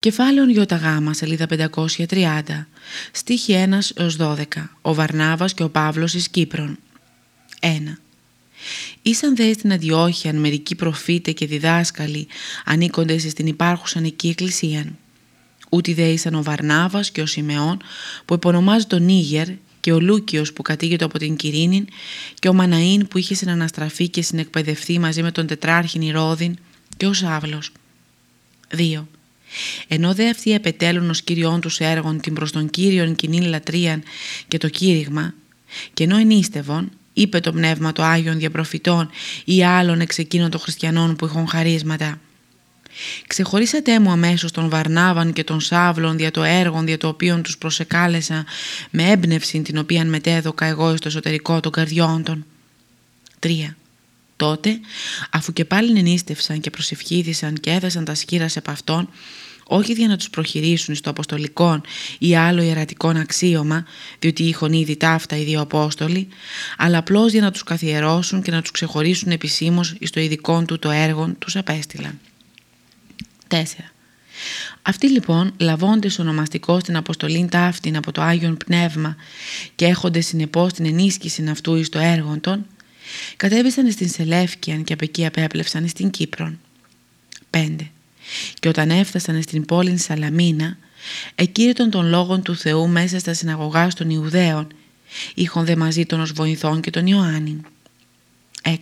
Κεφάλαιο ΙΓ, σελίδα 530, στίχη 1 έως 12, ο Βαρνάβας και ο Παύλος εις Κύπρον. 1. Ήσαν δε στην Αντιόχιαν μερικοί προφήτε και διδάσκαλοι ανήκοντες στην υπάρχουσαν εκεί εκκλησίαν. Ούτι δε ήσαν ο Βαρνάβας και ο Σιμεών που επωνομάζει τον Νίγερ και ο Λούκιος που κατήγεται από την Κυρίνην και ο Μαναΐν που είχε συναναστραφεί και συνεκπαιδευτεί μαζί με τον τετράρχην Ηρώδην και ο Σάβλος. 2. Ενώ δε αυτοί επετέλουν ως Κύριόν τους έργων την προς τον Κύριον κοινή λατρείαν και το κήρυγμα, και ενώ ενίστευον, είπε το πνεύμα το Άγιον διαπροφητών ή άλλων εξ εκείνων των χριστιανών που έχουν χαρίσματα. Ξεχωρίσατε μου αμέσως τον Βαρνάβαν και τον Σάβλον δια το έργο δια το οποίο τους προσεκάλεσα με έμπνευση την οποία μετέδωκα εγώ στο εσωτερικό των καρδιών των. 3. Τότε, αφού και πάλι ενίστευσαν και προσευχήθησαν και έδεσαν τα σκύρα σε αυτόν, όχι για να τους προχειρήσουν στο αποστολικό ή άλλο ιερατικό αξίωμα, διότι είχαν ήδη ταύτα οι δύο Απόστολοι, αλλά απλώς για να τους καθιερώσουν και να τους ξεχωρίσουν επισήμως στο ειδικό του το έργο τους απέστειλαν. 4. Αυτοί λοιπόν λαβώντες ονομαστικό στην αποστολή ταύτην από το Άγιον Πνεύμα και έχονται συνεπώς την ενίσχυση αυτού εις το έργο των, κατέβησαν στην Σελεύκιαν και από εκεί απέπλευσαν στην Κύπρον. 5. Και όταν έφτασαν στην πόλη Σαλαμίνα, εκήρυτον των λόγων του Θεού μέσα στα συναγωγά των Ιουδαίων, είχον δε μαζί των ως βοηθών και τον Ιωάννη. 6.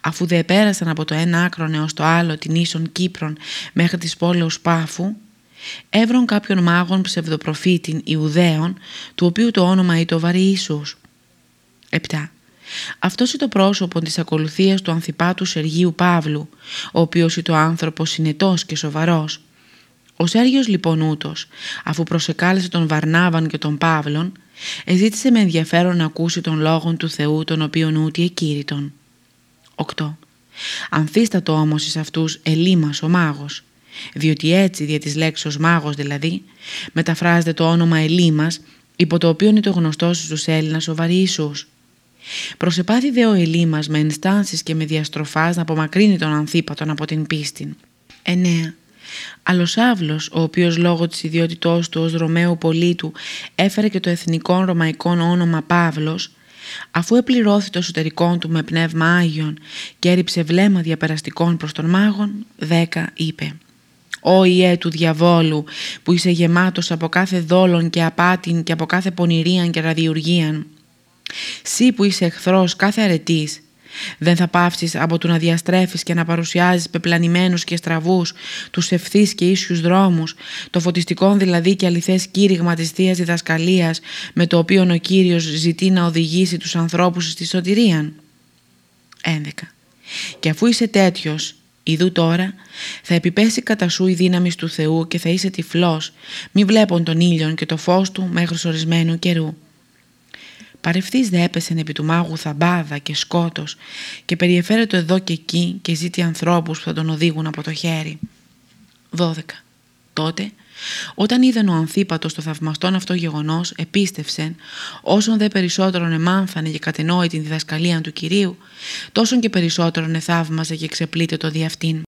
Αφού δε πέρασαν από το ένα άκρο έως το άλλο την ίσον Κύπρον μέχρι της πόλεως Πάφου, έβρον κάποιον μάγων ψευδοπροφήτην Ιουδαίων, του οποίου το όνομα ήταν Βαρύ Ιησούς. 7. Αυτός είναι το πρόσωπο της ακολουθίας του Ανθιπάτου Σεργίου Παύλου, ο οποίος είναι το άνθρωπος συνετός και σοβαρός. Ο Σέργιος λοιπόν ούτως, αφού προσεκάλεσε τον Βαρνάβαν και τον Παύλον, εζήτησε με ενδιαφέρον να ακούσει τον λόγον του Θεού τον οποίον ούτι εκήρυτον. 8. Ανθίστατο όμως εις αυτούς Ελίμας ο μάγος, διότι έτσι δια της λέξης μάγος δηλαδή μεταφράζεται το όνομα Ελίμας υπό το οποίο είναι το γνωστό στους Έλληνας ο Βαρύσους. Προσεπάθη δε ο Ελίμας με ενστάνσεις και με διαστροφάς να απομακρύνει τον Ανθίπατον από την πίστη. 9. Άλλος Άβλος, ο οποίος λόγω της ιδιότητός του ως Ρωμαίου πολίτου έφερε και το εθνικό ρωμαϊκό όνομα Παύλος, αφού επληρώθη το εσωτερικό του με πνεύμα Άγιον και έριψε βλέμμα διαπεραστικών προς τον μάγον, 10 είπε «Ω Ιε του διαβόλου που είσαι γεμάτος από κάθε δόλον και απάτην και από κάθε πονηρίαν και ραδιουργίαν, Σύ που είσαι εχθρός κάθε αρετής, δεν θα πάυσεις από το να διαστρέφεις και να παρουσιάζεις πεπλανημένους και στραβούς τους ευθύς και ίσιους δρόμους, το φωτιστικό δηλαδή και αληθές κήρυγμα της Θείας Διδασκαλίας με το οποίο ο Κύριος ζητεί να οδηγήσει τους ανθρώπους στη σωτηρία. 11. Και αφού είσαι τέτοιος, Ιδού τώρα θα επιπέσει κατά σου η δύναμη του Θεού και θα είσαι τυφλός, μη βλέπουν τον ήλιον και το φως του μέχρι ορισμένου καιρού. Παρευθύς δε έπεσεν επί του μάγου θαμπάδα και σκότος και περιεφέρετο εδώ και εκεί και ζήτη ανθρώπους που θα τον οδήγουν από το χέρι. 12. Τότε, όταν είδαν ο Ανθίπατος το θαυμαστόν αυτό γεγονός, επίστευσεν, όσον δε περισσότερον εμάνθανε και κατενόη την διδασκαλία του Κυρίου, τόσον και περισσότερον εθαύμαζε και ξεπλήτε το δι' αυτήν.